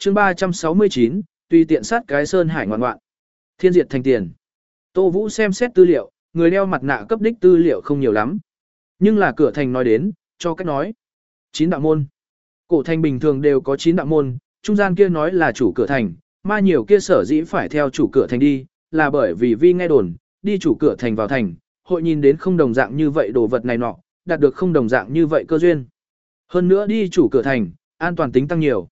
chương 369, tùy tiện sát cái sơn hải ngoạn ngoạn. Thiên diệt thành tiền. Tô Vũ xem xét tư liệu, người đeo mặt nạ cấp đích tư liệu không nhiều lắm. Nhưng là cửa thành nói đến, cho cách nói. Chín đạo môn. Cổ thành bình thường đều có chín đạo môn, trung gian kia nói là chủ cửa thành, ma nhiều kia sở dĩ phải theo chủ cửa thành đi, là bởi vì vi nghe đồn, đi chủ cửa thành vào thành, hội nhìn đến không đồng dạng như vậy đồ vật này nọ, đạt được không đồng dạng như vậy cơ duyên. Hơn nữa đi chủ cửa thành, an toàn tính tăng nhiều.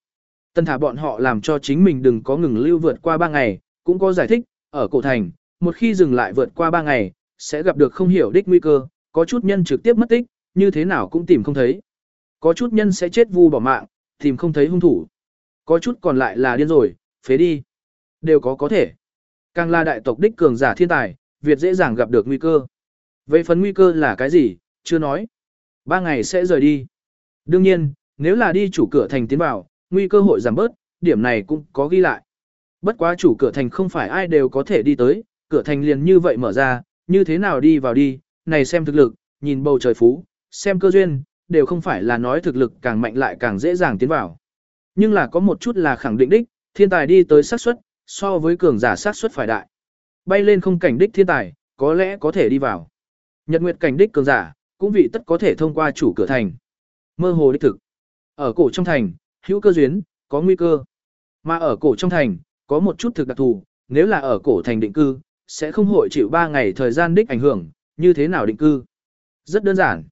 Tân thả bọn họ làm cho chính mình đừng có ngừng lưu vượt qua 3 ngày, cũng có giải thích, ở cổ thành, một khi dừng lại vượt qua 3 ngày, sẽ gặp được không hiểu đích nguy cơ, có chút nhân trực tiếp mất tích, như thế nào cũng tìm không thấy. Có chút nhân sẽ chết vu bỏ mạng, tìm không thấy hung thủ. Có chút còn lại là điên rồi, phế đi. Đều có có thể. Càng là đại tộc đích cường giả thiên tài, Việt dễ dàng gặp được nguy cơ. Vậy phần nguy cơ là cái gì, chưa nói. Ba ngày sẽ rời đi. Đương nhiên, nếu là đi chủ cửa thành tiến vào, nguy cơ hội giảm bớt, điểm này cũng có ghi lại. Bất quá chủ cửa thành không phải ai đều có thể đi tới, cửa thành liền như vậy mở ra, như thế nào đi vào đi, này xem thực lực, nhìn bầu trời phú, xem cơ duyên, đều không phải là nói thực lực càng mạnh lại càng dễ dàng tiến vào. Nhưng là có một chút là khẳng định đích, thiên tài đi tới xác suất, so với cường giả xác suất phải đại. Bay lên không cảnh đích thiên tài, có lẽ có thể đi vào. Nhật nguyệt cảnh đích cường giả, cũng vị tất có thể thông qua chủ cửa thành. Mơ hồ đích thực. Ở cổ trong thành, hữu cơ duyên, có nguy cơ. Mà ở cổ trong thành, có một chút thực đặc thù, nếu là ở cổ thành định cư, sẽ không hội chịu 3 ngày thời gian đích ảnh hưởng, như thế nào định cư. Rất đơn giản.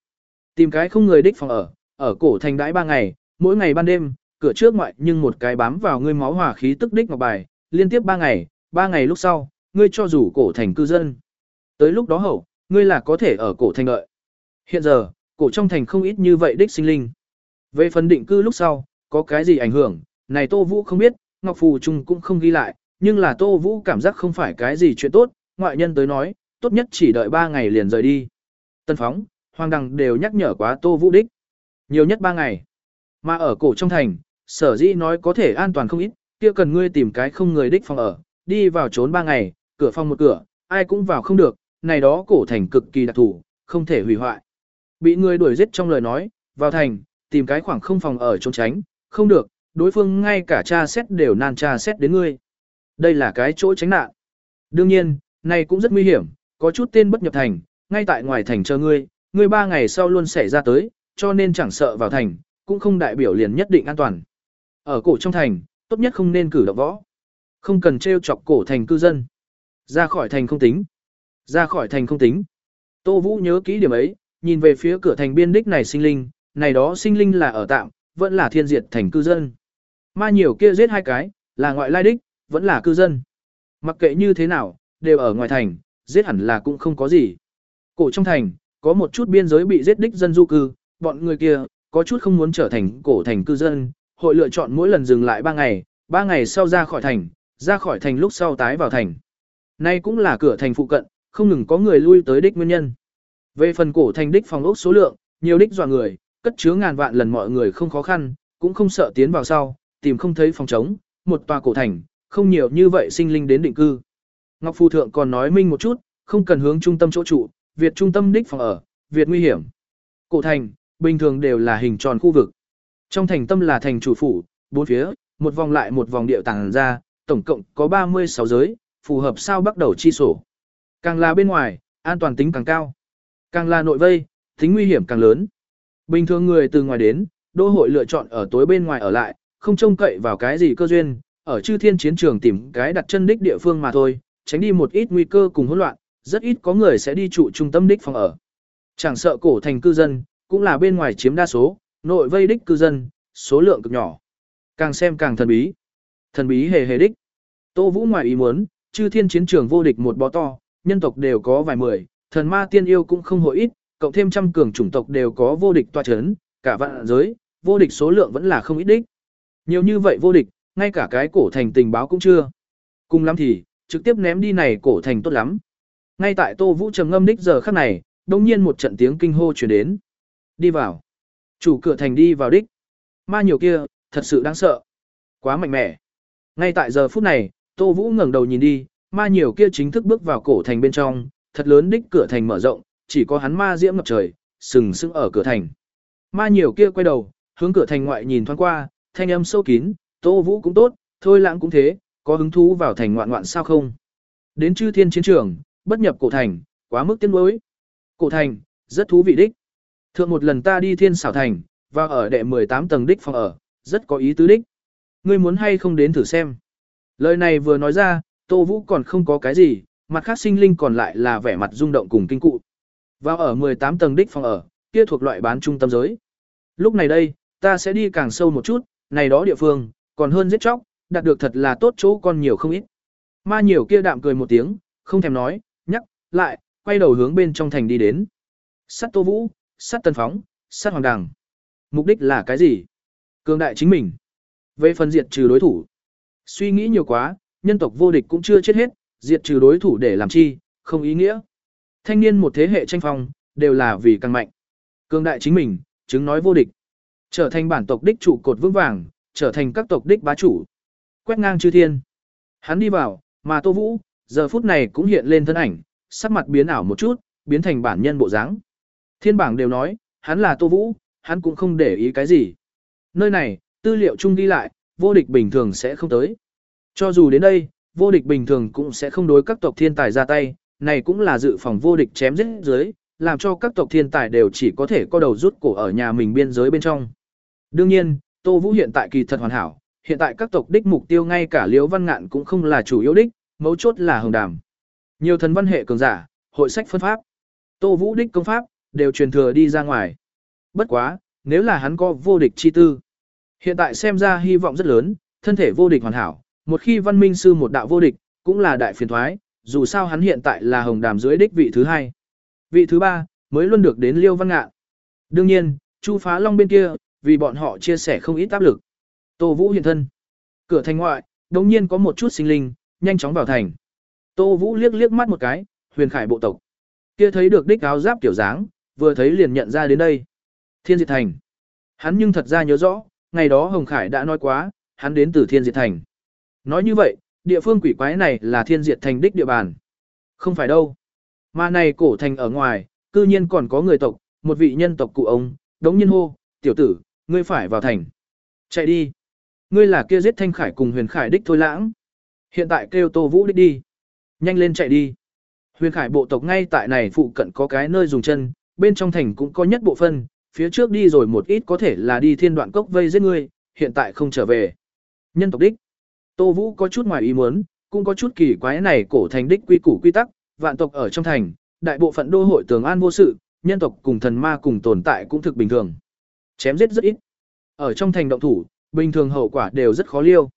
Tìm cái không người đích phòng ở, ở cổ thành đãi 3 ngày, mỗi ngày ban đêm, cửa trước ngoại nhưng một cái bám vào ngươi máu hỏa khí tức đích ngọc bài, liên tiếp 3 ngày, 3 ngày lúc sau, ngươi cho rủ cổ thành cư dân. Tới lúc đó hậu, ngươi là có thể ở cổ thành đợi. Hiện giờ, cổ trong thành không ít như vậy đích sinh linh. Về phần định cư lúc sau, có cái gì ảnh hưởng, này Tô Vũ không biết, Ngọc Phù Trung cũng không ghi lại, nhưng là Tô Vũ cảm giác không phải cái gì chuyện tốt, ngoại nhân tới nói, tốt nhất chỉ đợi 3 ngày liền rời đi. Tân Phóng, Hoàng Đằng đều nhắc nhở quá Tô Vũ đích. Nhiều nhất 3 ngày. Mà ở cổ trong thành, sở dĩ nói có thể an toàn không ít, kia cần ngươi tìm cái không người đích phòng ở, đi vào trốn 3 ngày, cửa phòng một cửa, ai cũng vào không được, này đó cổ thành cực kỳ đặc thủ, không thể hủy hoại. Bị người đuổi giết trong lời nói, vào thành, tìm cái khoảng không phòng ở trốn tránh, không được, đối phương ngay cả tra xét đều nan tra xét đến ngươi. Đây là cái chỗ tránh nạn. Đương nhiên, này cũng rất nguy hiểm, có chút tên bất nhập thành, ngay tại ngoài thành chờ ngươi, ngươi ba ngày sau luôn xảy ra tới, cho nên chẳng sợ vào thành, cũng không đại biểu liền nhất định an toàn. Ở cổ trong thành, tốt nhất không nên cử động võ. Không cần trêu chọc cổ thành cư dân. Ra khỏi thành không tính. Ra khỏi thành không tính. Tô Vũ nhớ kỹ điểm ấy, nhìn về phía cửa thành biên đích này sinh linh, này đó sinh linh là ở tạm, vẫn là thiên diệt thành cư dân. Ma nhiều kia giết hai cái, là ngoại lai đích, vẫn là cư dân. Mặc kệ như thế nào, đều ở ngoài thành, giết hẳn là cũng không có gì. Cổ trong thành, có một chút biên giới bị giết đích dân du cư, bọn người kia, có chút không muốn trở thành cổ thành cư dân, hội lựa chọn mỗi lần dừng lại 3 ngày, 3 ngày sau ra khỏi thành, ra khỏi thành lúc sau tái vào thành. Nay cũng là cửa thành phụ cận, không ngừng có người lui tới đích nguyên nhân. Về phần cổ thành đích phòng ốc số lượng, nhiều đích dọa người, cất chứa ngàn vạn lần mọi người không khó khăn, cũng không sợ tiến vào sau, tìm không thấy phòng trống, một tòa cổ thành, không nhiều như vậy sinh linh đến định cư. Ngọc Phu Thượng còn nói minh một chút, không cần hướng trung tâm chỗ trụ, Việt trung tâm đích phòng ở, Việt nguy hiểm. Cổ thành, bình thường đều là hình tròn khu vực. Trong thành tâm là thành chủ phủ, bốn phía, một vòng lại một vòng điệu tàng ra, tổng cộng có 36 giới, phù hợp sao bắt đầu chi sổ. Càng là bên ngoài, an toàn tính càng cao. Càng là nội vây, tính nguy hiểm càng lớn. Bình thường người từ ngoài đến, đô hội lựa chọn ở tối bên ngoài ở lại, không trông cậy vào cái gì cơ duyên, ở chư thiên chiến trường tìm cái đặt chân đích địa phương mà thôi, tránh đi một ít nguy cơ cùng hỗn loạn, rất ít có người sẽ đi trụ trung tâm đích phòng ở. Chẳng sợ cổ thành cư dân, cũng là bên ngoài chiếm đa số, nội vây đích cư dân, số lượng cực nhỏ. Càng xem càng thần bí. Thần bí hề hề đích. Tô Vũ ngoài ý muốn, chư thiên chiến trường vô địch một bó to, nhân tộc đều có vài mười, thần ma tiên yêu cũng không hội ít, cộng thêm trăm cường chủng tộc đều có vô địch tòa chấn, cả vạn giới, vô địch số lượng vẫn là không ít đích. Nhiều như vậy vô địch, ngay cả cái cổ thành tình báo cũng chưa. Cùng lắm thì, trực tiếp ném đi này cổ thành tốt lắm. Ngay tại Tô Vũ trầm ngâm đích giờ khắc này, đông nhiên một trận tiếng kinh hô chuyển đến. Đi vào. Chủ cửa thành đi vào đích. Ma nhiều kia, thật sự đáng sợ. Quá mạnh mẽ. Ngay tại giờ phút này, Tô Vũ ngẩng đầu nhìn đi, ma nhiều kia chính thức bước vào cổ thành bên trong, thật lớn đích cửa thành mở rộng, chỉ có hắn ma diễm ngập trời, sừng sững ở cửa thành. Ma nhiều kia quay đầu, hướng cửa thành ngoại nhìn thoáng qua, thanh âm sâu kín, Tô Vũ cũng tốt, thôi lãng cũng thế, có hứng thú vào thành ngoạn ngoạn sao không. Đến chư thiên chiến trường, bất nhập cổ thành, quá mức tiên đối. Cổ thành, rất thú vị đích. Thượng một lần ta đi thiên xảo thành, và ở đệ 18 tầng đích phòng ở, rất có ý tứ đích. Ngươi muốn hay không đến thử xem. Lời này vừa nói ra, Tô Vũ còn không có cái gì, mặt khác sinh linh còn lại là vẻ mặt rung động cùng kinh cụ. Vào ở 18 tầng đích phòng ở, kia thuộc loại bán trung tâm giới. Lúc này đây, ta sẽ đi càng sâu một chút, này đó địa phương, còn hơn giết chóc, đạt được thật là tốt chỗ con nhiều không ít. Ma nhiều kia đạm cười một tiếng, không thèm nói, nhắc, lại, quay đầu hướng bên trong thành đi đến. Sát Tô Vũ, sát Tân Phóng, sát Hoàng Đằng. Mục đích là cái gì? Cường đại chính mình. Về phần diệt trừ đối thủ. Suy nghĩ nhiều quá, nhân tộc vô địch cũng chưa chết hết, diệt trừ đối thủ để làm chi, không ý nghĩa. Thanh niên một thế hệ tranh phong, đều là vì càng mạnh. Cường đại chính mình, chứng nói vô địch. Trở thành bản tộc đích trụ cột vững vàng, trở thành các tộc đích bá chủ. Quét ngang chư thiên. Hắn đi vào, mà Tô Vũ, giờ phút này cũng hiện lên thân ảnh, sắc mặt biến ảo một chút, biến thành bản nhân bộ dáng. Thiên bảng đều nói, hắn là Tô Vũ, hắn cũng không để ý cái gì. Nơi này, tư liệu chung đi lại, vô địch bình thường sẽ không tới. Cho dù đến đây, vô địch bình thường cũng sẽ không đối các tộc thiên tài ra tay, này cũng là dự phòng vô địch chém giết dưới, làm cho các tộc thiên tài đều chỉ có thể co đầu rút cổ ở nhà mình biên giới bên trong. Đương nhiên, Tô Vũ hiện tại kỳ thật hoàn hảo, hiện tại các tộc đích mục tiêu ngay cả Liễu Văn Ngạn cũng không là chủ yếu đích, mấu chốt là hồng đàm. Nhiều thần văn hệ cường giả, hội sách phân pháp, Tô Vũ đích công pháp đều truyền thừa đi ra ngoài. Bất quá, nếu là hắn có vô địch chi tư, hiện tại xem ra hy vọng rất lớn, thân thể vô địch hoàn hảo, một khi văn minh sư một đạo vô địch, cũng là đại phiền thoái, dù sao hắn hiện tại là hồng đàm dưới đích vị thứ hai. Vị thứ ba, mới luôn được đến Liêu Văn Ngạn. Đương nhiên, Chu Phá Long bên kia, vì bọn họ chia sẻ không ít áp lực. Tô Vũ hiện thân. Cửa thành ngoại, đồng nhiên có một chút sinh linh, nhanh chóng vào thành. Tô Vũ liếc liếc mắt một cái, huyền khải bộ tộc. Kia thấy được đích áo giáp kiểu dáng, vừa thấy liền nhận ra đến đây. Thiên Diệt Thành. Hắn nhưng thật ra nhớ rõ, ngày đó Hồng Khải đã nói quá, hắn đến từ Thiên Diệt Thành. Nói như vậy, địa phương quỷ quái này là Thiên Diệt Thành đích địa bàn. Không phải đâu. Mà này cổ thành ở ngoài, cư nhiên còn có người tộc, một vị nhân tộc cụ ông, đống nhiên hô, tiểu tử, ngươi phải vào thành. Chạy đi. Ngươi là kia giết Thanh Khải cùng Huyền Khải đích thôi lãng. Hiện tại kêu Tô Vũ đích đi. Nhanh lên chạy đi. Huyền Khải bộ tộc ngay tại này phụ cận có cái nơi dùng chân, bên trong thành cũng có nhất bộ phân, phía trước đi rồi một ít có thể là đi thiên đoạn cốc vây giết ngươi, hiện tại không trở về. Nhân tộc đích. Tô Vũ có chút ngoài ý muốn, cũng có chút kỳ quái này cổ thành đích quy củ quy tắc, vạn tộc ở trong thành, đại bộ phận đô hội tường an vô sự, nhân tộc cùng thần ma cùng tồn tại cũng thực bình thường. Chém giết rất ít. Ở trong thành động thủ, bình thường hậu quả đều rất khó liêu.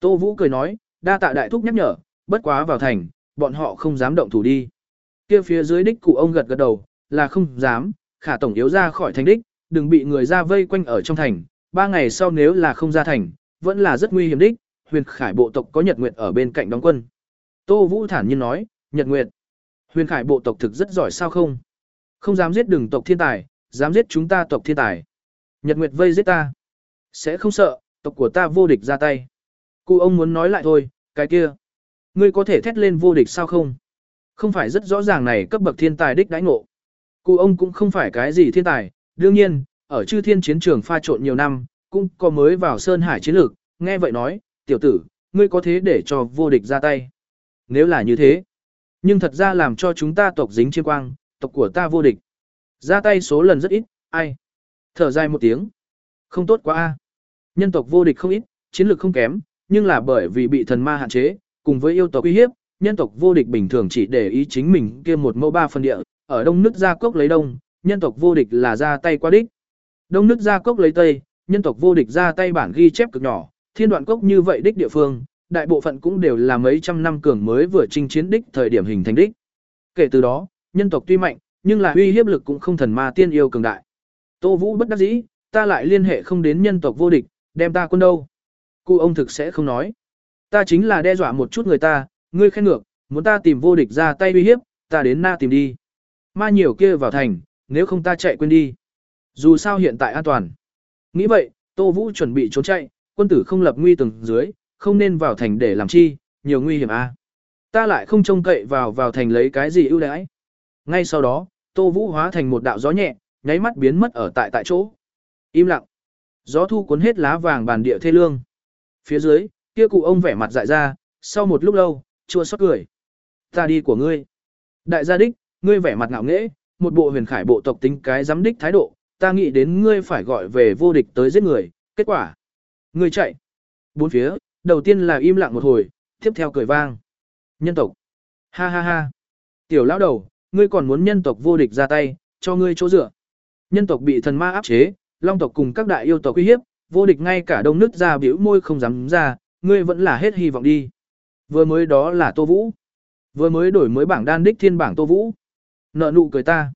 Tô Vũ cười nói, đa tạ đại thúc nhắc nhở, bất quá vào thành, bọn họ không dám động thủ đi. Kia phía dưới đích cụ ông gật gật đầu, là không dám, khả tổng yếu ra khỏi thành đích, đừng bị người ra vây quanh ở trong thành, ba ngày sau nếu là không ra thành, vẫn là rất nguy hiểm đích, huyền khải bộ tộc có nhật nguyệt ở bên cạnh đóng quân. Tô Vũ thản nhiên nói, nhật nguyệt, huyền khải bộ tộc thực rất giỏi sao không? Không dám giết đừng tộc thiên tài, dám giết chúng ta tộc thiên tài. Nhật nguyệt vây giết ta. Sẽ không sợ, tộc của ta vô địch ra tay. Cụ ông muốn nói lại thôi, cái kia. Ngươi có thể thét lên vô địch sao không? Không phải rất rõ ràng này cấp bậc thiên tài đích đãi ngộ. Cụ ông cũng không phải cái gì thiên tài, đương nhiên, ở chư thiên chiến trường pha trộn nhiều năm, cũng có mới vào Sơn Hải chiến lược, nghe vậy nói, tiểu tử, ngươi có thế để cho vô địch ra tay. Nếu là như thế, nhưng thật ra làm cho chúng ta tộc dính chiêm quang, tộc của ta vô địch. Ra tay số lần rất ít, ai? Thở dài một tiếng. Không tốt quá a. Nhân tộc vô địch không ít, chiến lược không kém, nhưng là bởi vì bị thần ma hạn chế, cùng với yêu tộc uy hiếp, nhân tộc vô địch bình thường chỉ để ý chính mình kia một mẫu ba phần địa, ở đông nước gia cốc lấy đông, nhân tộc vô địch là ra tay qua đích. Đông nước gia cốc lấy tây, nhân tộc vô địch ra tay bản ghi chép cực nhỏ, thiên đoạn cốc như vậy đích địa phương, đại bộ phận cũng đều là mấy trăm năm cường mới vừa chinh chiến đích thời điểm hình thành đích. Kể từ đó, nhân tộc tuy mạnh, nhưng là uy hiếp lực cũng không thần ma tiên yêu cường đại. Tô Vũ bất đắc dĩ, ta lại liên hệ không đến nhân tộc vô địch, đem ta quân đâu. Cụ ông thực sẽ không nói. Ta chính là đe dọa một chút người ta, ngươi khen ngược, muốn ta tìm vô địch ra tay uy hiếp, ta đến na tìm đi. Ma nhiều kia vào thành, nếu không ta chạy quên đi. Dù sao hiện tại an toàn. Nghĩ vậy, Tô Vũ chuẩn bị trốn chạy, quân tử không lập nguy từng dưới, không nên vào thành để làm chi, nhiều nguy hiểm a. À. Ta lại không trông cậy vào vào thành lấy cái gì ưu đãi. Ngay sau đó, Tô Vũ hóa thành một đạo gió nhẹ, nháy mắt biến mất ở tại tại chỗ. Im lặng. Gió thu cuốn hết lá vàng bàn địa thê lương. Phía dưới, kia cụ ông vẻ mặt dại ra, sau một lúc lâu, chua xót cười. Ta đi của ngươi. Đại gia đích, ngươi vẻ mặt ngạo nghễ, một bộ huyền khải bộ tộc tính cái giám đích thái độ, ta nghĩ đến ngươi phải gọi về vô địch tới giết người, kết quả. Ngươi chạy. Bốn phía, đầu tiên là im lặng một hồi, tiếp theo cười vang. Nhân tộc. Ha ha ha. Tiểu lão đầu, ngươi còn muốn nhân tộc vô địch ra tay, cho ngươi chỗ dựa. Nhân tộc bị thần ma áp chế, long tộc cùng các đại yêu tộc uy hiếp, vô địch ngay cả đông Nước ra biểu môi không dám ra, ngươi vẫn là hết hy vọng đi. Vừa mới đó là Tô Vũ. Vừa mới đổi mới bảng đan đích thiên bảng Tô Vũ. Nợ nụ cười ta.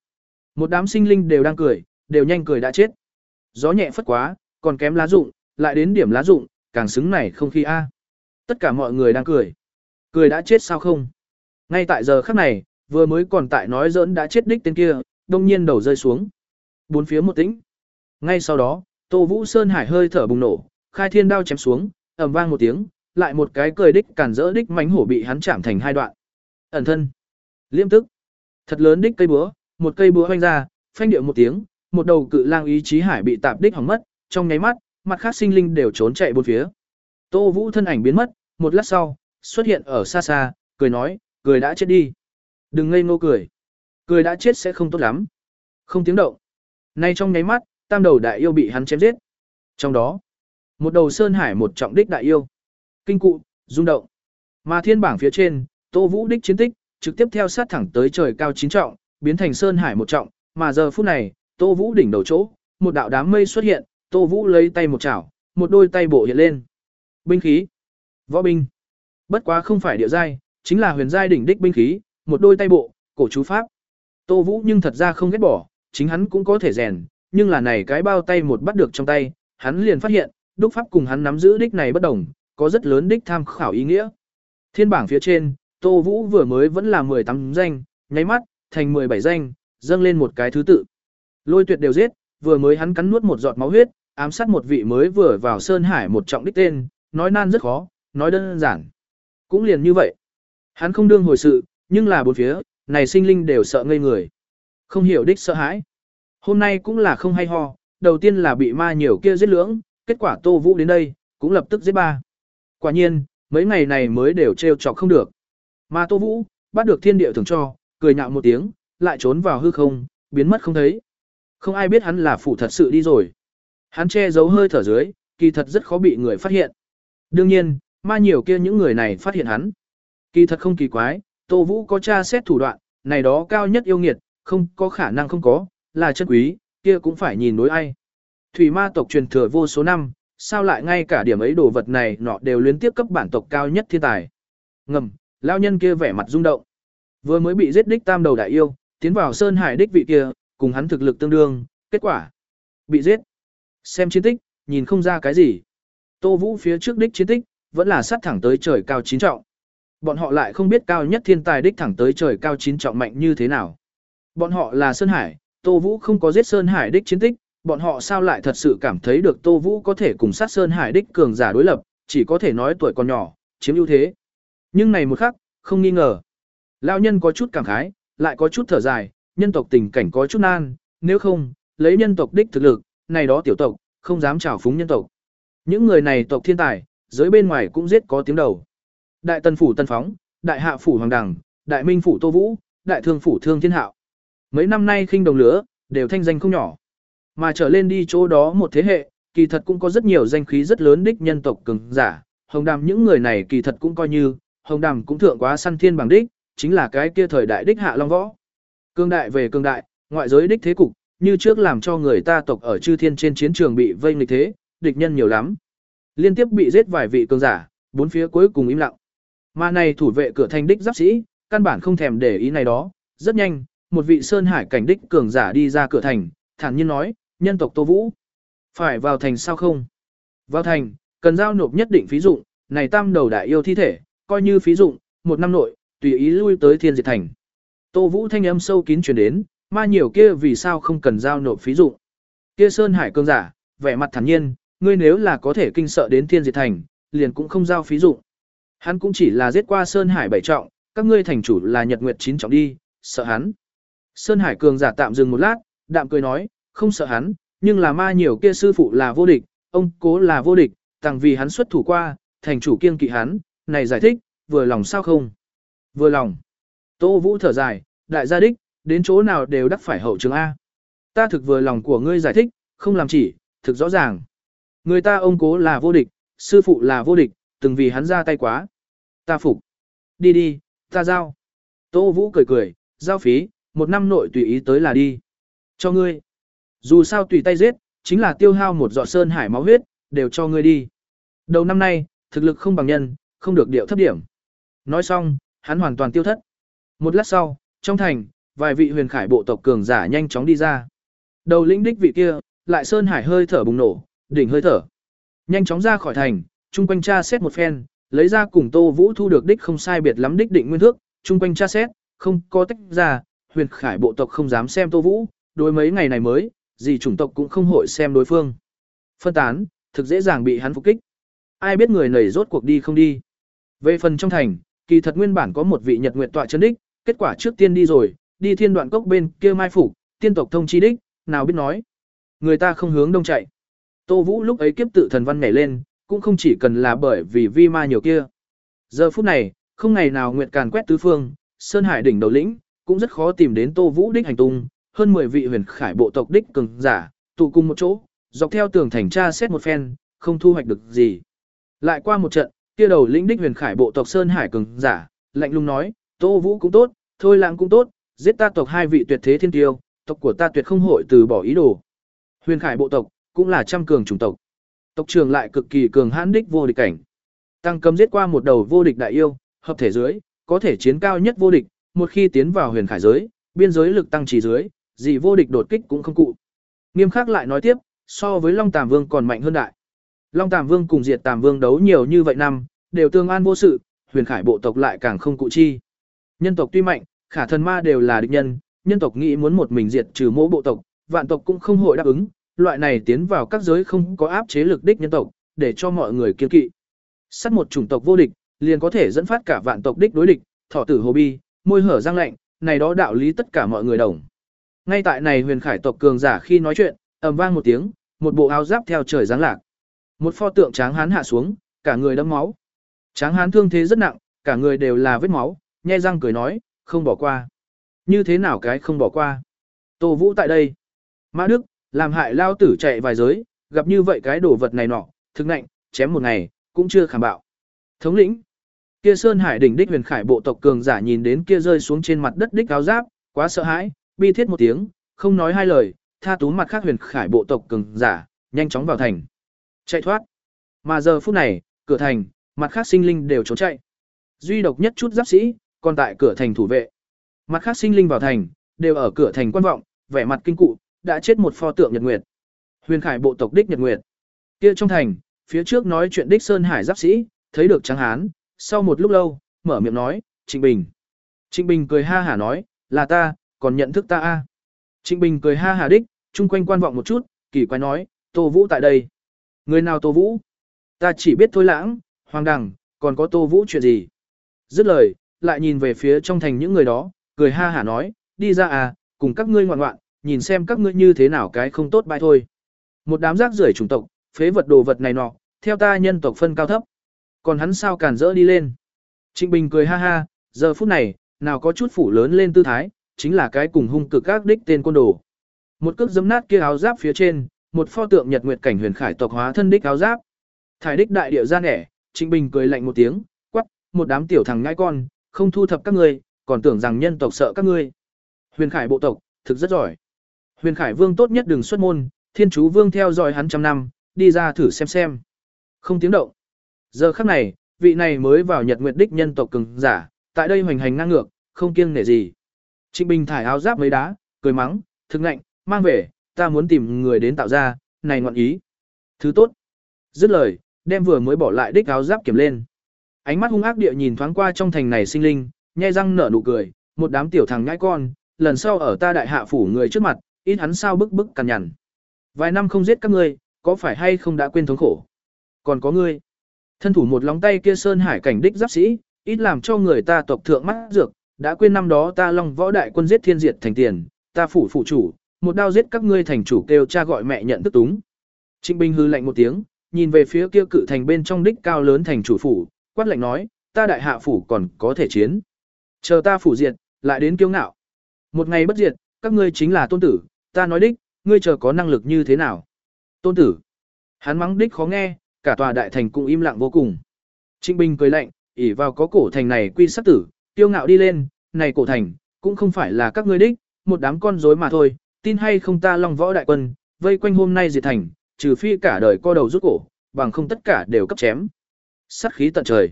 Một đám sinh linh đều đang cười, đều nhanh cười đã chết. Gió nhẹ phất quá, còn kém lá rụng, lại đến điểm lá rụng, càng xứng này không khi a. Tất cả mọi người đang cười. Cười đã chết sao không? Ngay tại giờ khắc này, vừa mới còn tại nói giỡn đã chết đích tên kia, đông nhiên đầu rơi xuống. Bốn phía một tĩnh. Ngay sau đó, Tô Vũ Sơn Hải hơi thở bùng nổ, khai thiên đao chém xuống, ầm vang một tiếng, lại một cái cười đích cản rỡ đích mánh hổ bị hắn chạm thành hai đoạn. Ẩn thân. Liêm tức. Thật lớn đích cây búa, một cây búa hoanh ra, phanh điệu một tiếng, một đầu cự lang ý chí hải bị tạp đích hỏng mất, trong nháy mắt, mặt khác sinh linh đều trốn chạy bốn phía. Tô Vũ thân ảnh biến mất, một lát sau, xuất hiện ở xa xa, cười nói, cười đã chết đi. Đừng ngây ngô cười. Cười đã chết sẽ không tốt lắm. Không tiếng động. Nay trong nháy mắt, tam đầu đại yêu bị hắn chém giết. Trong đó, một đầu sơn hải một trọng đích đại yêu. Kinh cụ, rung động. Mà thiên bảng phía trên, Tô Vũ đích chiến tích, trực tiếp theo sát thẳng tới trời cao chín trọng, biến thành sơn hải một trọng, mà giờ phút này, Tô Vũ đỉnh đầu chỗ, một đạo đám mây xuất hiện, Tô Vũ lấy tay một chảo, một đôi tay bộ hiện lên. Binh khí, võ binh. Bất quá không phải địa giai, chính là huyền giai đỉnh đích binh khí, một đôi tay bộ, cổ chú pháp. Tô Vũ nhưng thật ra không ghét bỏ, chính hắn cũng có thể rèn, nhưng là này cái bao tay một bắt được trong tay, hắn liền phát hiện, đúc pháp cùng hắn nắm giữ đích này bất đồng, có rất lớn đích tham khảo ý nghĩa. Thiên bảng phía trên, Tô Vũ vừa mới vẫn là 18 danh, nháy mắt, thành 17 danh, dâng lên một cái thứ tự. Lôi tuyệt đều giết, vừa mới hắn cắn nuốt một giọt máu huyết, ám sát một vị mới vừa vào Sơn Hải một trọng đích tên, nói nan rất khó, nói đơn giản. Cũng liền như vậy. Hắn không đương hồi sự, nhưng là bốn phía, này sinh linh đều sợ ngây người. Không hiểu đích sợ hãi. Hôm nay cũng là không hay ho, đầu tiên là bị ma nhiều kia giết lưỡng, kết quả Tô Vũ đến đây, cũng lập tức giết ba. Quả nhiên, mấy ngày này mới đều trêu chọc không được. Mà Tô Vũ, bắt được thiên địa thường cho, cười nhạo một tiếng, lại trốn vào hư không, biến mất không thấy. Không ai biết hắn là phụ thật sự đi rồi. Hắn che giấu hơi thở dưới, kỳ thật rất khó bị người phát hiện. Đương nhiên, ma nhiều kia những người này phát hiện hắn. Kỳ thật không kỳ quái, Tô Vũ có tra xét thủ đoạn, này đó cao nhất yêu nghiệt, không có khả năng không có, là chân quý, kia cũng phải nhìn đối ai. Thủy ma tộc truyền thừa vô số năm, sao lại ngay cả điểm ấy đồ vật này nọ đều liên tiếp cấp bản tộc cao nhất thiên tài. Ngầm, lao nhân kia vẻ mặt rung động. Vừa mới bị giết đích tam đầu đại yêu, tiến vào sơn hải đích vị kia, cùng hắn thực lực tương đương, kết quả. Bị giết. Xem chiến tích, nhìn không ra cái gì. Tô Vũ phía trước đích chiến tích, vẫn là sát thẳng tới trời cao chín trọng. Bọn họ lại không biết cao nhất thiên tài đích thẳng tới trời cao chín trọng mạnh như thế nào. Bọn họ là Sơn Hải, Tô Vũ không có giết Sơn Hải đích chiến tích, bọn họ sao lại thật sự cảm thấy được Tô Vũ có thể cùng sát Sơn Hải đích cường giả đối lập, chỉ có thể nói tuổi còn nhỏ, chiếm ưu thế. Nhưng này một khắc, không nghi ngờ. Lão nhân có chút cảm khái, lại có chút thở dài, nhân tộc tình cảnh có chút nan, nếu không, lấy nhân tộc đích thực lực, này đó tiểu tộc, không dám trào phúng nhân tộc. Những người này tộc thiên tài, giới bên ngoài cũng giết có tiếng đầu. Đại tần phủ tân phóng, đại hạ phủ hoàng đằng, đại minh phủ tô vũ, đại thương phủ thương thiên hạo. Mấy năm nay khinh đồng lứa, đều thanh danh không nhỏ. Mà trở lên đi chỗ đó một thế hệ, kỳ thật cũng có rất nhiều danh khí rất lớn đích nhân tộc cường giả. Hồng đàm những người này kỳ thật cũng coi như, hồng đàm cũng thượng quá săn thiên bằng đích, chính là cái kia thời đại đích hạ long võ. Cương đại về cương đại, ngoại giới đích thế cục, như trước làm cho người ta tộc ở chư thiên trên chiến trường bị vây nghịch thế, địch nhân nhiều lắm. Liên tiếp bị giết vài vị cường giả, bốn phía cuối cùng im lặng. Mà này thủ vệ cửa thành đích giáp sĩ, căn bản không thèm để ý này đó, rất nhanh, một vị sơn hải cảnh đích cường giả đi ra cửa thành, thản nhiên nói, nhân tộc Tô Vũ. Phải vào thành sao không? Vào thành, cần giao nộp nhất định phí dụng, này tam đầu đại yêu thi thể, coi như phí dụng, một năm nội, tùy ý lui tới thiên diệt thành. Tô Vũ thanh âm sâu kín truyền đến, ma nhiều kia vì sao không cần giao nộp phí dụng. Kia Sơn Hải cường giả, vẻ mặt thản nhiên, ngươi nếu là có thể kinh sợ đến thiên diệt thành, liền cũng không giao phí dụng. Hắn cũng chỉ là giết qua Sơn Hải bảy trọng, các ngươi thành chủ là Nhật Nguyệt chín trọng đi, sợ hắn. Sơn Hải cường giả tạm dừng một lát, đạm cười nói, không sợ hắn, nhưng là ma nhiều kia sư phụ là vô địch, ông cố là vô địch, tặng vì hắn xuất thủ qua, thành chủ kiên kỵ hắn, này giải thích, vừa lòng sao không? Vừa lòng. Tô Vũ thở dài, đại gia đích, đến chỗ nào đều đắc phải hậu trường A. Ta thực vừa lòng của ngươi giải thích, không làm chỉ, thực rõ ràng. Người ta ông cố là vô địch, sư phụ là vô địch, từng vì hắn ra tay quá. Ta phục. Đi đi, ta giao. Tô Vũ cười cười, giao phí, một năm nội tùy ý tới là đi. Cho ngươi. Dù sao tùy tay giết, chính là tiêu hao một giọt sơn hải máu huyết, đều cho ngươi đi. Đầu năm nay, thực lực không bằng nhân, không được điệu thấp điểm. Nói xong, hắn hoàn toàn tiêu thất. Một lát sau, trong thành, vài vị huyền khải bộ tộc cường giả nhanh chóng đi ra. Đầu lĩnh đích vị kia, lại sơn hải hơi thở bùng nổ, đỉnh hơi thở. Nhanh chóng ra khỏi thành, chung quanh tra xét một phen, lấy ra cùng Tô Vũ thu được đích không sai biệt lắm đích định nguyên thước, chung quanh tra xét, không có tách ra, huyền khải bộ tộc không dám xem Tô Vũ, đối mấy ngày này mới, gì chủng tộc cũng không hội xem đối phương. Phân tán, thực dễ dàng bị hắn phục kích. Ai biết người nảy rốt cuộc đi không đi. Về phần trong thành, kỳ thật nguyên bản có một vị nhật nguyện tọa chân đích, kết quả trước tiên đi rồi, đi thiên đoạn cốc bên kia mai phủ tiên tộc thông chi đích, nào biết nói. Người ta không hướng đông chạy. Tô Vũ lúc ấy kiếp tự thần văn nhảy lên, cũng không chỉ cần là bởi vì vi ma nhiều kia. Giờ phút này, không ngày nào nguyệt càn quét tứ phương, Sơn Hải đỉnh đầu lĩnh, cũng rất khó tìm đến Tô Vũ đích hành tung, hơn 10 vị huyền khải bộ tộc đích cường giả, tụ cùng một chỗ, dọc theo tường thành tra xét một phen, không thu hoạch được gì. Lại qua một trận, kia đầu lĩnh đích huyền khải bộ tộc Sơn Hải cường giả, lạnh lùng nói, Tô Vũ cũng tốt, thôi lãng cũng tốt, giết ta tộc hai vị tuyệt thế thiên tiêu, tộc của ta tuyệt không hội từ bỏ ý đồ. Huyền khải bộ tộc, cũng là trăm cường chủng tộc. Tộc trưởng lại cực kỳ cường hãn đích vô địch cảnh. Tăng cầm giết qua một đầu vô địch đại yêu, hợp thể dưới, có thể chiến cao nhất vô địch, một khi tiến vào huyền khải giới, biên giới lực tăng chỉ dưới, gì vô địch đột kích cũng không cụ. Nghiêm khắc lại nói tiếp, so với Long Tàm Vương còn mạnh hơn đại. Long Tàm Vương cùng Diệt Tàm Vương đấu nhiều như vậy năm, đều tương an vô sự, huyền khải bộ tộc lại càng không cụ chi. Nhân tộc tuy mạnh, khả thần ma đều là địch nhân, nhân tộc nghĩ muốn một mình diệt trừ mỗi bộ tộc, vạn tộc cũng không hội đáp ứng, loại này tiến vào các giới không có áp chế lực đích nhân tộc, để cho mọi người kiên kỵ. Sát một chủng tộc vô địch, liền có thể dẫn phát cả vạn tộc đích đối địch, thọ tử hồ bi, môi hở răng lạnh, này đó đạo lý tất cả mọi người đồng. Ngay tại này huyền khải tộc cường giả khi nói chuyện, ầm vang một tiếng, một bộ áo giáp theo trời giáng lạc. Một pho tượng tráng hán hạ xuống, cả người đẫm máu. Tráng hán thương thế rất nặng, cả người đều là vết máu, nhe răng cười nói, không bỏ qua. Như thế nào cái không bỏ qua? Tô Vũ tại đây. Mã Đức, làm hại lao tử chạy vài giới, gặp như vậy cái đồ vật này nọ, thực nạnh, chém một ngày, cũng chưa khảm bạo. Thống lĩnh. Kia Sơn Hải đỉnh đích huyền khải bộ tộc cường giả nhìn đến kia rơi xuống trên mặt đất đích áo giáp, quá sợ hãi, bi thiết một tiếng, không nói hai lời, tha tú mặt khác huyền khải bộ tộc cường giả, nhanh chóng vào thành. Chạy thoát. Mà giờ phút này, cửa thành, mặt khác sinh linh đều trốn chạy. Duy độc nhất chút giáp sĩ, còn tại cửa thành thủ vệ. Mặt khác sinh linh vào thành, đều ở cửa thành quan vọng, vẻ mặt kinh cụ, đã chết một pho tượng Nhật Nguyệt. Huyền Khải bộ tộc đích Nhật Nguyệt. Kia trong thành, phía trước nói chuyện đích Sơn Hải giáp sĩ, thấy được Tráng Hán, sau một lúc lâu, mở miệng nói, Trịnh Bình. Trịnh Bình cười ha hả nói, là ta, còn nhận thức ta a. Trịnh Bình cười ha hả đích, chung quanh quan vọng một chút, kỳ quái nói, Tô Vũ tại đây. Người nào Tô Vũ? Ta chỉ biết thôi lãng, hoàng đằng, còn có Tô Vũ chuyện gì? Dứt lời, lại nhìn về phía trong thành những người đó, cười ha hả nói, đi ra à, cùng các ngươi ngoạn ngoạn, nhìn xem các ngươi như thế nào cái không tốt bại thôi. Một đám rác rưởi chủng tộc, phế vật đồ vật này nọ, theo ta nhân tộc phân cao thấp. Còn hắn sao cản rỡ đi lên. Trịnh Bình cười ha ha, giờ phút này, nào có chút phủ lớn lên tư thái, chính là cái cùng hung cực các đích tên côn đồ. Một cước giấm nát kia áo giáp phía trên, một pho tượng nhật nguyệt cảnh huyền khải tộc hóa thân đích áo giáp. Thải đích đại địa ra nẻ, Trịnh Bình cười lạnh một tiếng, quắc, một đám tiểu thằng ngai con, không thu thập các ngươi, còn tưởng rằng nhân tộc sợ các ngươi. Huyền khải bộ tộc, thực rất giỏi. Huyền Khải Vương tốt nhất đừng xuất môn, Thiên Chú Vương theo dõi hắn trăm năm, đi ra thử xem xem. Không tiếng động. Giờ khắc này, vị này mới vào Nhật Nguyệt đích nhân tộc cường giả, tại đây hoành hành ngang ngược, không kiêng nể gì. Trịnh Bình thải áo giáp mấy đá, cười mắng, thực ngạnh, mang về, ta muốn tìm người đến tạo ra, này ngoạn ý. Thứ tốt. Dứt lời, đem vừa mới bỏ lại đích áo giáp kiểm lên. Ánh mắt hung ác địa nhìn thoáng qua trong thành này sinh linh, nhe răng nở nụ cười, một đám tiểu thằng nhãi con, lần sau ở ta đại hạ phủ người trước mặt, ít hắn sao bức bức cằn nhằn. Vài năm không giết các ngươi, có phải hay không đã quên thống khổ? Còn có ngươi, thân thủ một lóng tay kia sơn hải cảnh đích giáp sĩ, ít làm cho người ta tộc thượng mắt dược, đã quên năm đó ta long võ đại quân giết thiên diệt thành tiền, ta phủ phụ chủ, một đao giết các ngươi thành chủ kêu cha gọi mẹ nhận tức túng. Trịnh Bình hư lạnh một tiếng, nhìn về phía kia cự thành bên trong đích cao lớn thành chủ phủ, quát lệnh nói, ta đại hạ phủ còn có thể chiến. Chờ ta phủ diệt, lại đến kiêu ngạo. Một ngày bất diệt, các ngươi chính là tôn tử, ta nói đích, ngươi chờ có năng lực như thế nào. Tôn tử. Hắn mắng đích khó nghe, cả tòa đại thành cũng im lặng vô cùng. Trịnh Bình cười lạnh, ỉ vào có cổ thành này quy sát tử, kiêu ngạo đi lên, này cổ thành, cũng không phải là các ngươi đích, một đám con rối mà thôi, tin hay không ta long võ đại quân, vây quanh hôm nay diệt thành, trừ phi cả đời co đầu rút cổ, bằng không tất cả đều cấp chém. Sát khí tận trời.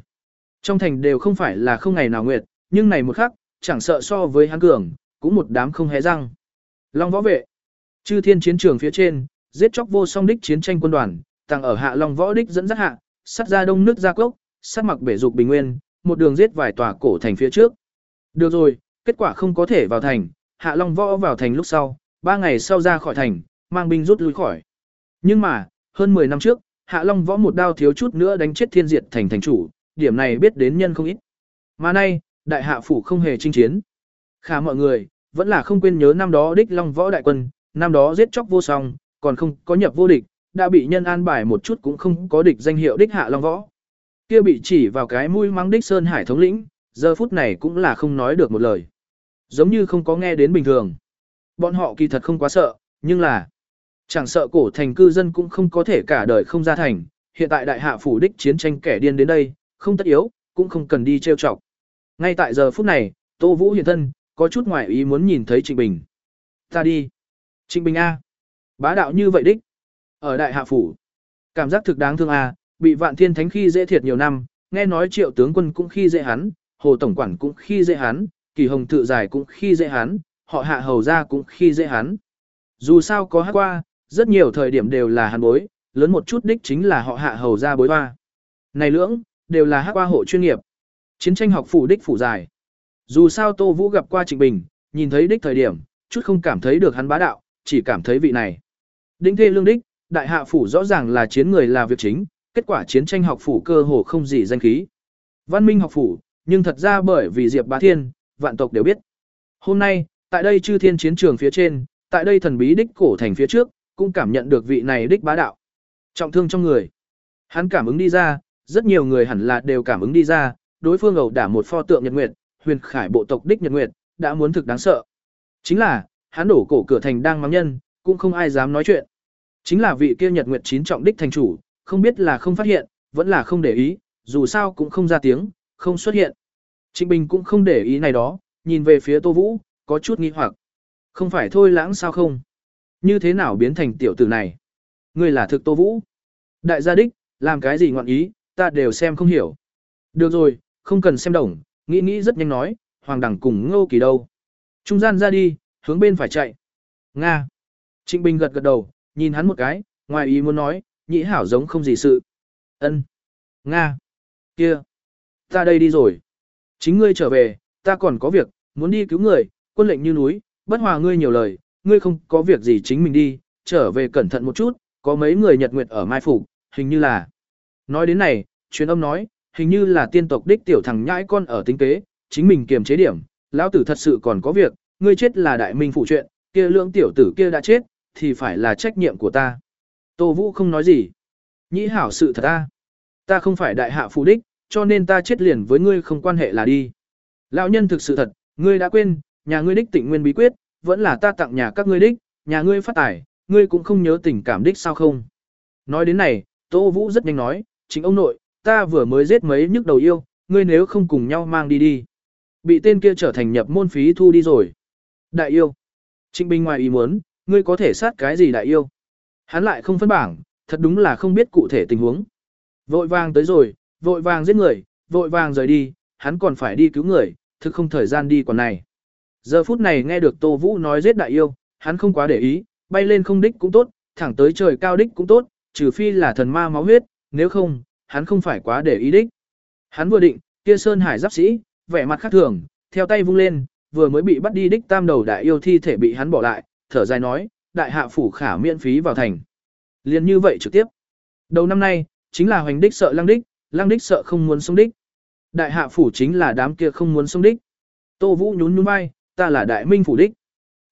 Trong thành đều không phải là không ngày nào nguyệt, nhưng này một khắc, chẳng sợ so với hắn cường, cũng một đám không hé răng. Long võ vệ. Chư thiên chiến trường phía trên, giết chóc vô song đích chiến tranh quân đoàn, tăng ở hạ long võ đích dẫn dắt hạ, sát ra đông nước ra cốc, sát mặc bể dục bình nguyên, một đường giết vài tòa cổ thành phía trước. Được rồi, kết quả không có thể vào thành, hạ long võ vào thành lúc sau, ba ngày sau ra khỏi thành, mang binh rút lui khỏi. Nhưng mà, hơn 10 năm trước, hạ long võ một đao thiếu chút nữa đánh chết thiên diệt thành thành chủ, điểm này biết đến nhân không ít. Mà nay, đại hạ phủ không hề chinh chiến. Khả mọi người, vẫn là không quên nhớ năm đó đích long võ đại quân, năm đó giết chóc vô song, còn không có nhập vô địch, đã bị nhân an bài một chút cũng không có địch danh hiệu đích hạ long võ. Kia bị chỉ vào cái mũi mắng đích sơn hải thống lĩnh, giờ phút này cũng là không nói được một lời. Giống như không có nghe đến bình thường. Bọn họ kỳ thật không quá sợ, nhưng là chẳng sợ cổ thành cư dân cũng không có thể cả đời không ra thành. Hiện tại đại hạ phủ đích chiến tranh kẻ điên đến đây, không tất yếu, cũng không cần đi trêu chọc. Ngay tại giờ phút này, Tô Vũ hiện thân, có chút ngoại ý muốn nhìn thấy Trịnh Bình. Ta đi. Trịnh Bình A. Bá đạo như vậy đích. Ở đại hạ phủ. Cảm giác thực đáng thương A, bị vạn thiên thánh khi dễ thiệt nhiều năm, nghe nói triệu tướng quân cũng khi dễ hắn, hồ tổng quản cũng khi dễ hắn, kỳ hồng tự giải cũng khi dễ hắn, họ hạ hầu ra cũng khi dễ hắn. Dù sao có hát qua, rất nhiều thời điểm đều là hàn bối, lớn một chút đích chính là họ hạ hầu ra bối hoa. Này lưỡng, đều là hắc hoa hộ chuyên nghiệp. Chiến tranh học phủ đích phủ dài. Dù sao Tô Vũ gặp qua Trịnh Bình, nhìn thấy đích thời điểm, chút không cảm thấy được hắn bá đạo, chỉ cảm thấy vị này. Đinh thê lương đích, đại hạ phủ rõ ràng là chiến người là việc chính, kết quả chiến tranh học phủ cơ hồ không gì danh khí. Văn minh học phủ, nhưng thật ra bởi vì Diệp Bá Thiên, vạn tộc đều biết. Hôm nay, tại đây chư thiên chiến trường phía trên, tại đây thần bí đích cổ thành phía trước, cũng cảm nhận được vị này đích bá đạo. Trọng thương trong người. Hắn cảm ứng đi ra, rất nhiều người hẳn là đều cảm ứng đi ra, đối phương ẩu đả một pho tượng Nhật Nguyệt, huyền khải bộ tộc đích Nhật Nguyệt, đã muốn thực đáng sợ. Chính là, hắn đổ cổ cửa thành đang mắng nhân, cũng không ai dám nói chuyện. Chính là vị kia Nhật Nguyệt chín trọng đích thành chủ, không biết là không phát hiện, vẫn là không để ý, dù sao cũng không ra tiếng, không xuất hiện. Trịnh Bình cũng không để ý này đó, nhìn về phía Tô Vũ, có chút nghi hoặc. Không phải thôi lãng sao không? Như thế nào biến thành tiểu tử này? Ngươi là thực Tô Vũ. Đại gia đích, làm cái gì ngọn ý, ta đều xem không hiểu. Được rồi, không cần xem đồng, nghĩ nghĩ rất nhanh nói, Hoàng Đẳng cùng Ngô Kỳ đâu. Trung gian ra đi, hướng bên phải chạy. Nga. Trịnh Bình gật gật đầu, nhìn hắn một cái, ngoài ý muốn nói, nhĩ hảo giống không gì sự. Ân. Nga. Kia. Ta đây đi rồi. Chính ngươi trở về, ta còn có việc, muốn đi cứu người, quân lệnh như núi, bất hòa ngươi nhiều lời, ngươi không có việc gì chính mình đi, trở về cẩn thận một chút, có mấy người nhật nguyệt ở mai phục, hình như là. Nói đến này, truyền âm nói, hình như là tiên tộc đích tiểu thằng nhãi con ở tính kế, chính mình kiềm chế điểm, lão tử thật sự còn có việc, ngươi chết là đại minh phụ chuyện, kia lưỡng tiểu tử kia đã chết, thì phải là trách nhiệm của ta. Tô Vũ không nói gì. Nhĩ hảo sự thật ta. Ta không phải đại hạ phụ đích, cho nên ta chết liền với ngươi không quan hệ là đi. Lão nhân thực sự thật, ngươi đã quên, nhà ngươi đích tịnh nguyên bí quyết, vẫn là ta tặng nhà các ngươi đích, nhà ngươi phát tài, ngươi cũng không nhớ tình cảm đích sao không. Nói đến này, Tô Vũ rất nhanh nói, chính ông nội, ta vừa mới giết mấy nhức đầu yêu, ngươi nếu không cùng nhau mang đi đi. Bị tên kia trở thành nhập môn phí thu đi rồi. Đại yêu. Trịnh Bình ngoài ý muốn, ngươi có thể sát cái gì đại yêu? Hắn lại không phân bảng, thật đúng là không biết cụ thể tình huống. Vội vàng tới rồi, vội vàng giết người, vội vàng rời đi, hắn còn phải đi cứu người, thực không thời gian đi còn này. Giờ phút này nghe được Tô Vũ nói giết đại yêu, hắn không quá để ý, bay lên không đích cũng tốt, thẳng tới trời cao đích cũng tốt, trừ phi là thần ma máu huyết, nếu không, hắn không phải quá để ý đích. Hắn vừa định, kia Sơn Hải giáp sĩ, vẻ mặt khác thường, theo tay vung lên, vừa mới bị bắt đi đích tam đầu đại yêu thi thể bị hắn bỏ lại, thở dài nói, đại hạ phủ khả miễn phí vào thành. Liên như vậy trực tiếp. Đầu năm nay, chính là hoành đích sợ lăng đích, lăng đích sợ không muốn sống đích. Đại hạ phủ chính là đám kia không muốn sống đích. Tô Vũ nhún nhún vai, ta là đại minh phủ đích.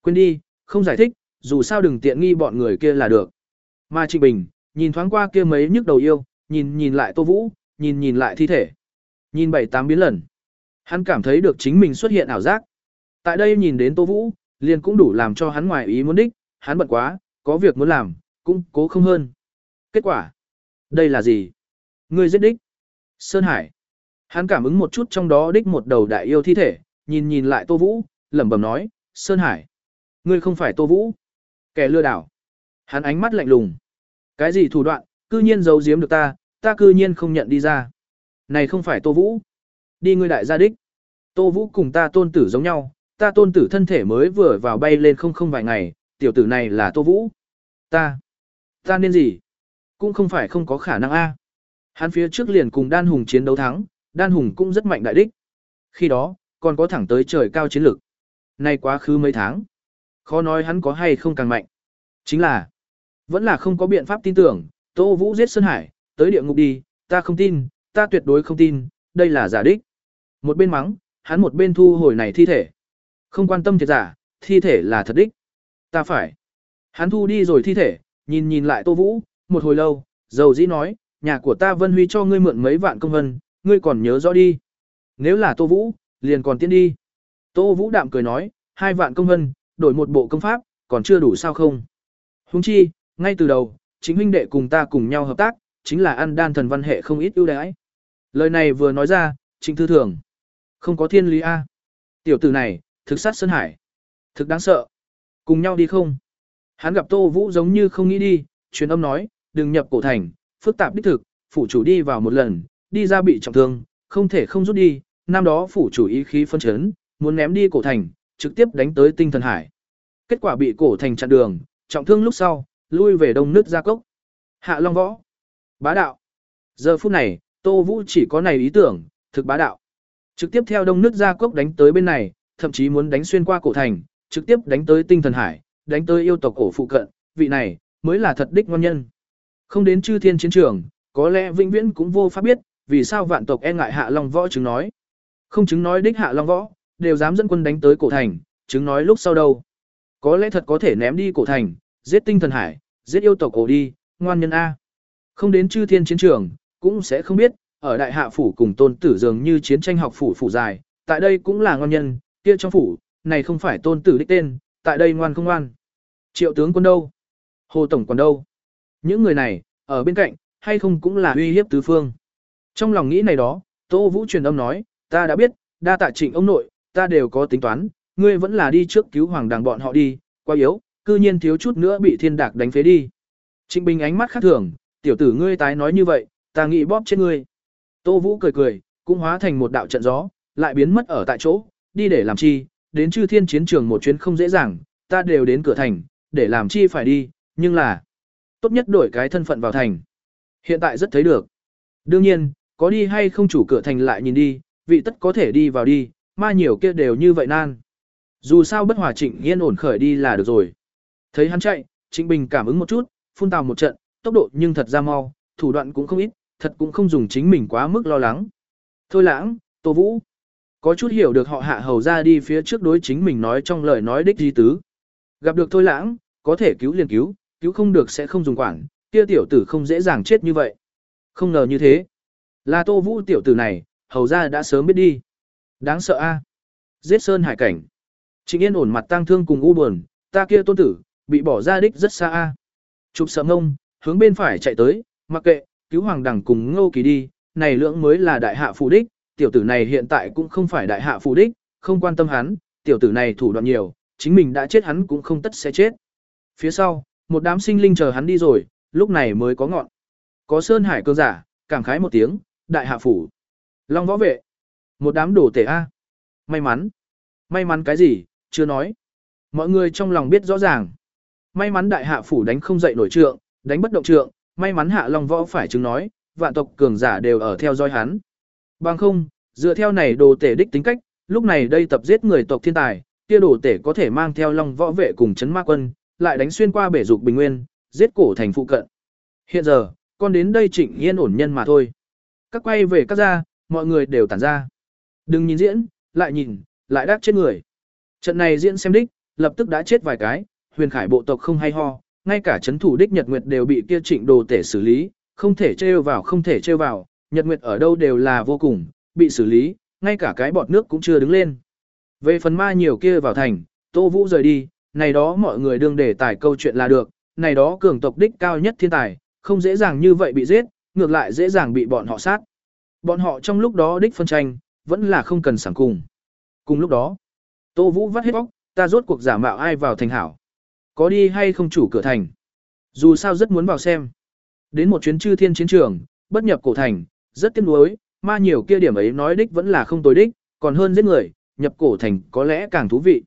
Quên đi, không giải thích, dù sao đừng tiện nghi bọn người kia là được. Mà Trịnh Bình, nhìn thoáng qua kia mấy nhức đầu yêu, nhìn nhìn lại Tô Vũ, nhìn nhìn lại thi thể. Nhìn bảy tám biến lần. Hắn cảm thấy được chính mình xuất hiện ảo giác. Tại đây nhìn đến Tô Vũ, liền cũng đủ làm cho hắn ngoài ý muốn đích, hắn bận quá, có việc muốn làm, cũng cố không hơn. Kết quả, đây là gì? người giết đích. Sơn Hải. Hắn cảm ứng một chút trong đó đích một đầu đại yêu thi thể, nhìn nhìn lại Tô Vũ, lẩm bẩm nói, Sơn Hải. Ngươi không phải Tô Vũ. Kẻ lừa đảo. Hắn ánh mắt lạnh lùng. Cái gì thủ đoạn, cư nhiên giấu giếm được ta, ta cư nhiên không nhận đi ra. Này không phải Tô Vũ. Đi ngươi đại gia đích. Tô Vũ cùng ta tôn tử giống nhau, ta tôn tử thân thể mới vừa vào bay lên không không vài ngày, tiểu tử này là Tô Vũ. Ta. Ta nên gì? Cũng không phải không có khả năng a. Hắn phía trước liền cùng Đan Hùng chiến đấu thắng, Đan Hùng cũng rất mạnh đại đích. Khi đó, còn có thẳng tới trời cao chiến lực. Nay quá khứ mấy tháng. Khó nói hắn có hay không càng mạnh. Chính là, vẫn là không có biện pháp tin tưởng, Tô Vũ giết Sơn Hải, tới địa ngục đi, ta không tin, ta tuyệt đối không tin, đây là giả đích. Một bên mắng, hắn một bên thu hồi này thi thể. Không quan tâm thiệt giả, thi thể là thật đích. Ta phải. Hắn thu đi rồi thi thể, nhìn nhìn lại Tô Vũ, một hồi lâu, dầu dĩ nói, nhà của ta Vân Huy cho ngươi mượn mấy vạn công vân, ngươi còn nhớ rõ đi. Nếu là Tô Vũ, liền còn tiến đi. Tô Vũ đạm cười nói, hai vạn công hân, đổi một bộ công pháp, còn chưa đủ sao không. Húng chi, ngay từ đầu, chính huynh đệ cùng ta cùng nhau hợp tác, chính là ăn đan thần văn hệ không ít ưu đãi. Lời này vừa nói ra, chính thư thường. Không có thiên lý A. Tiểu tử này, thực sát Sơn Hải. Thực đáng sợ. Cùng nhau đi không? Hắn gặp Tô Vũ giống như không nghĩ đi, truyền âm nói, đừng nhập cổ thành, phức tạp đích thực, phủ chủ đi vào một lần, đi ra bị trọng thương, không thể không rút đi, năm đó phủ chủ ý khí phân chấn, muốn ném đi cổ thành, trực tiếp đánh tới tinh thần hải. Kết quả bị cổ thành chặn đường, trọng thương lúc sau, lui về đông nước gia cốc. Hạ Long Võ. Bá đạo. Giờ phút này, Tô Vũ chỉ có này ý tưởng, thực bá đạo. Trực tiếp theo đông nước gia cốc đánh tới bên này, thậm chí muốn đánh xuyên qua cổ thành, trực tiếp đánh tới tinh thần hải, đánh tới yêu tộc cổ phụ cận, vị này, mới là thật đích ngon nhân. Không đến chư thiên chiến trường, có lẽ vĩnh viễn cũng vô pháp biết, vì sao vạn tộc e ngại hạ long võ chứng nói. Không chứng nói đích hạ long võ, đều dám dẫn quân đánh tới cổ thành, chứng nói lúc sau đâu. Có lẽ thật có thể ném đi cổ thành, giết tinh thần hải, giết yêu tộc cổ đi, ngoan nhân A. Không đến chư thiên chiến trường, cũng sẽ không biết, ở đại hạ phủ cùng tôn tử dường như chiến tranh học phủ phủ dài, tại đây cũng là ngoan nhân, kia trong phủ, này không phải tôn tử đích tên, tại đây ngoan không ngoan. Triệu tướng quân đâu? Hồ tổng còn đâu? Những người này, ở bên cạnh, hay không cũng là uy hiếp tứ phương. Trong lòng nghĩ này đó, Tô Vũ truyền âm nói, ta đã biết, đa tạ trịnh ông nội, ta đều có tính toán, ngươi vẫn là đi trước cứu hoàng đàng bọn họ đi, quá yếu, cư nhiên thiếu chút nữa bị thiên đạc đánh phế đi. Trịnh Bình ánh mắt khác thường, tiểu tử ngươi tái nói như vậy, ta nghĩ bóp chết ngươi. Tô Vũ cười cười, cũng hóa thành một đạo trận gió, lại biến mất ở tại chỗ, đi để làm chi, đến chư thiên chiến trường một chuyến không dễ dàng, ta đều đến cửa thành, để làm chi phải đi, nhưng là tốt nhất đổi cái thân phận vào thành. Hiện tại rất thấy được. Đương nhiên, có đi hay không chủ cửa thành lại nhìn đi, vị tất có thể đi vào đi, ma nhiều kia đều như vậy nan. Dù sao bất hòa trịnh yên ổn khởi đi là được rồi. Thấy hắn chạy, trịnh bình cảm ứng một chút, phun tào một trận, tốc độ nhưng thật ra mau, thủ đoạn cũng không ít, thật cũng không dùng chính mình quá mức lo lắng. Thôi lãng, tô vũ. Có chút hiểu được họ hạ hầu ra đi phía trước đối chính mình nói trong lời nói đích di tứ. Gặp được thôi lãng, có thể cứu liền cứu, cứu không được sẽ không dùng quản, kia tiểu tử không dễ dàng chết như vậy. Không ngờ như thế. Là tô vũ tiểu tử này, hầu ra đã sớm biết đi. Đáng sợ a Giết sơn hải cảnh. Trịnh yên ổn mặt tang thương cùng u buồn, ta kia tôn tử, bị bỏ ra đích rất xa a Chụp sợ ngông, hướng bên phải chạy tới, mặc kệ, cứu hoàng đẳng cùng ngô kỳ đi, này lượng mới là đại hạ phụ đích, tiểu tử này hiện tại cũng không phải đại hạ phụ đích, không quan tâm hắn, tiểu tử này thủ đoạn nhiều, chính mình đã chết hắn cũng không tất sẽ chết. Phía sau, một đám sinh linh chờ hắn đi rồi, lúc này mới có ngọn. Có Sơn Hải cơ giả, cảm khái một tiếng, đại hạ phủ. Long võ vệ. Một đám đồ tể A. May mắn. May mắn cái gì, chưa nói. Mọi người trong lòng biết rõ ràng. May mắn đại hạ phủ đánh không dậy nổi trượng, đánh bất động trượng, may mắn hạ long võ phải chứng nói, vạn tộc cường giả đều ở theo dõi hắn. Bằng không, dựa theo này đồ tể đích tính cách, lúc này đây tập giết người tộc thiên tài, kia đồ tể có thể mang theo long võ vệ cùng chấn ma quân, lại đánh xuyên qua bể dục bình nguyên, giết cổ thành phụ cận. Hiện giờ, con đến đây trịnh yên ổn nhân mà thôi. Các quay về các gia, mọi người đều tản ra. Đừng nhìn diễn, lại nhìn, lại đắc chết người. Trận này diễn xem đích, lập tức đã chết vài cái, huyền khải bộ tộc không hay ho, ngay cả chấn thủ đích Nhật Nguyệt đều bị kia trịnh đồ tể xử lý, không thể trêu vào không thể trêu vào, Nhật Nguyệt ở đâu đều là vô cùng, bị xử lý, ngay cả cái bọt nước cũng chưa đứng lên. Về phần ma nhiều kia vào thành, Tô Vũ rời đi, này đó mọi người đương để tải câu chuyện là được, này đó cường tộc đích cao nhất thiên tài, không dễ dàng như vậy bị giết, ngược lại dễ dàng bị bọn họ sát. Bọn họ trong lúc đó đích phân tranh, vẫn là không cần sẵn cùng. Cùng lúc đó, Tô Vũ vắt hết bóc, ta rốt cuộc giả mạo ai vào thành hảo. Có đi hay không chủ cửa thành. Dù sao rất muốn vào xem. Đến một chuyến chư thiên chiến trường, bất nhập cổ thành, rất tiếc nuối, ma nhiều kia điểm ấy nói đích vẫn là không tối đích, còn hơn giết người, nhập cổ thành có lẽ càng thú vị.